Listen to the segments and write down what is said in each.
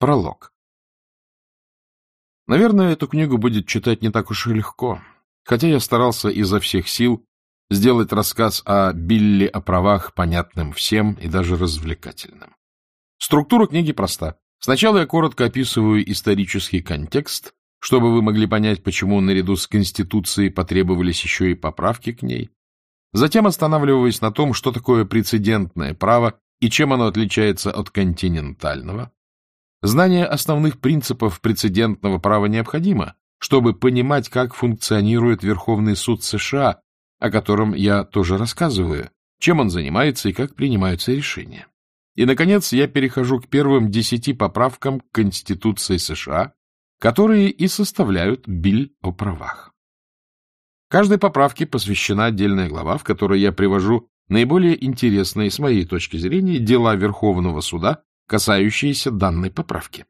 Пролог. Наверное, эту книгу будет читать не так уж и легко, хотя я старался изо всех сил сделать рассказ о Билли о правах понятным всем и даже развлекательным. Структура книги проста. Сначала я коротко описываю исторический контекст, чтобы вы могли понять, почему наряду с Конституцией потребовались еще и поправки к ней. Затем останавливаюсь на том, что такое прецедентное право и чем оно отличается от континентального. Знание основных принципов прецедентного права необходимо, чтобы понимать, как функционирует Верховный суд США, о котором я тоже рассказываю, чем он занимается и как принимаются решения. И, наконец, я перехожу к первым десяти поправкам к Конституции США, которые и составляют Биль о правах. Каждой поправке посвящена отдельная глава, в которой я привожу наиболее интересные, с моей точки зрения, дела Верховного суда, касающиеся данной поправки.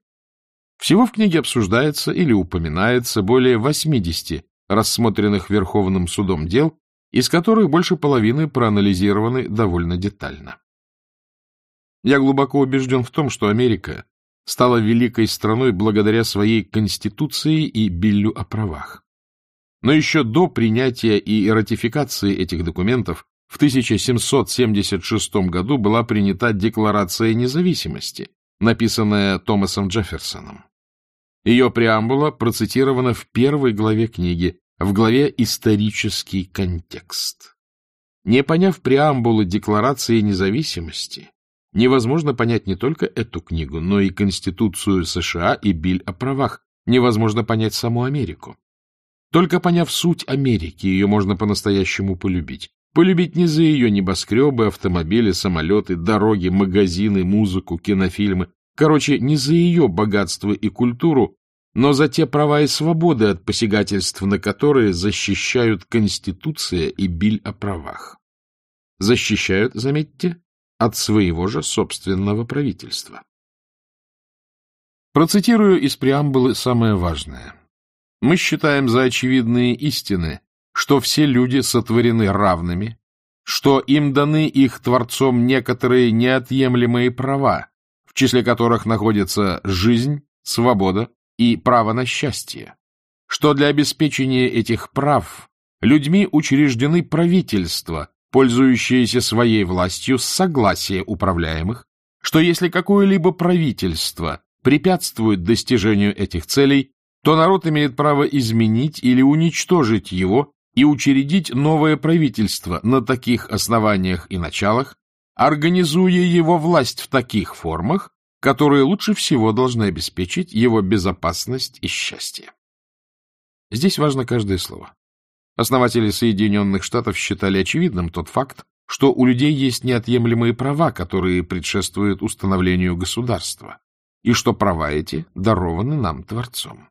Всего в книге обсуждается или упоминается более 80 рассмотренных Верховным судом дел, из которых больше половины проанализированы довольно детально. Я глубоко убежден в том, что Америка стала великой страной благодаря своей Конституции и Биллю о правах. Но еще до принятия и ратификации этих документов в 1776 году была принята Декларация независимости, написанная Томасом Джефферсоном. Ее преамбула процитирована в первой главе книги, в главе «Исторический контекст». Не поняв преамбулы Декларации независимости, невозможно понять не только эту книгу, но и Конституцию США и Биль о правах, невозможно понять саму Америку. Только поняв суть Америки, ее можно по-настоящему полюбить. Полюбить не за ее небоскребы, автомобили, самолеты, дороги, магазины, музыку, кинофильмы. Короче, не за ее богатство и культуру, но за те права и свободы, от посягательств на которые защищают Конституция и Биль о правах. Защищают, заметьте, от своего же собственного правительства. Процитирую из преамбулы самое важное. Мы считаем за очевидные истины, что все люди сотворены равными, что им даны их Творцом некоторые неотъемлемые права, в числе которых находятся жизнь, свобода и право на счастье, что для обеспечения этих прав людьми учреждены правительства, пользующиеся своей властью с согласия управляемых, что если какое-либо правительство препятствует достижению этих целей, то народ имеет право изменить или уничтожить его и учредить новое правительство на таких основаниях и началах, организуя его власть в таких формах, которые лучше всего должны обеспечить его безопасность и счастье. Здесь важно каждое слово. Основатели Соединенных Штатов считали очевидным тот факт, что у людей есть неотъемлемые права, которые предшествуют установлению государства, и что права эти дарованы нам Творцом.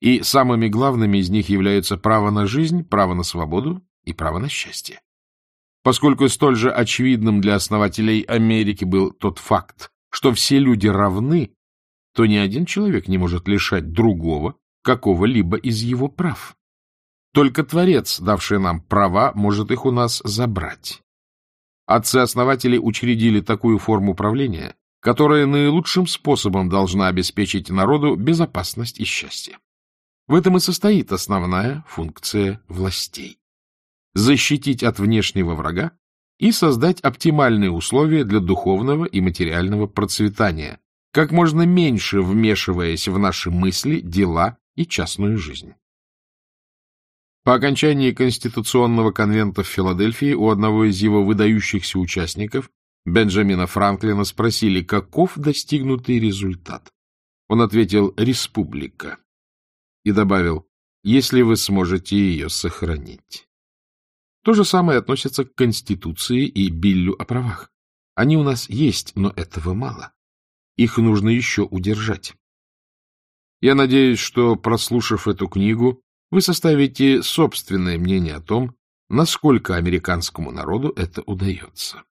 И самыми главными из них являются право на жизнь, право на свободу и право на счастье. Поскольку столь же очевидным для основателей Америки был тот факт, что все люди равны, то ни один человек не может лишать другого какого-либо из его прав. Только Творец, давший нам права, может их у нас забрать. Отцы-основатели учредили такую форму правления, которая наилучшим способом должна обеспечить народу безопасность и счастье. В этом и состоит основная функция властей. Защитить от внешнего врага и создать оптимальные условия для духовного и материального процветания, как можно меньше вмешиваясь в наши мысли, дела и частную жизнь. По окончании Конституционного конвента в Филадельфии у одного из его выдающихся участников, Бенджамина Франклина, спросили, каков достигнутый результат. Он ответил «Республика» и добавил, если вы сможете ее сохранить. То же самое относится к Конституции и Биллю о правах. Они у нас есть, но этого мало. Их нужно еще удержать. Я надеюсь, что, прослушав эту книгу, вы составите собственное мнение о том, насколько американскому народу это удается.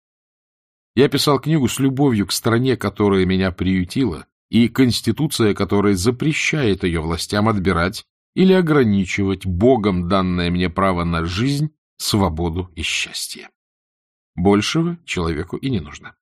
Я писал книгу с любовью к стране, которая меня приютила, и Конституция, которая запрещает ее властям отбирать или ограничивать Богом данное мне право на жизнь, свободу и счастье. Большего человеку и не нужно.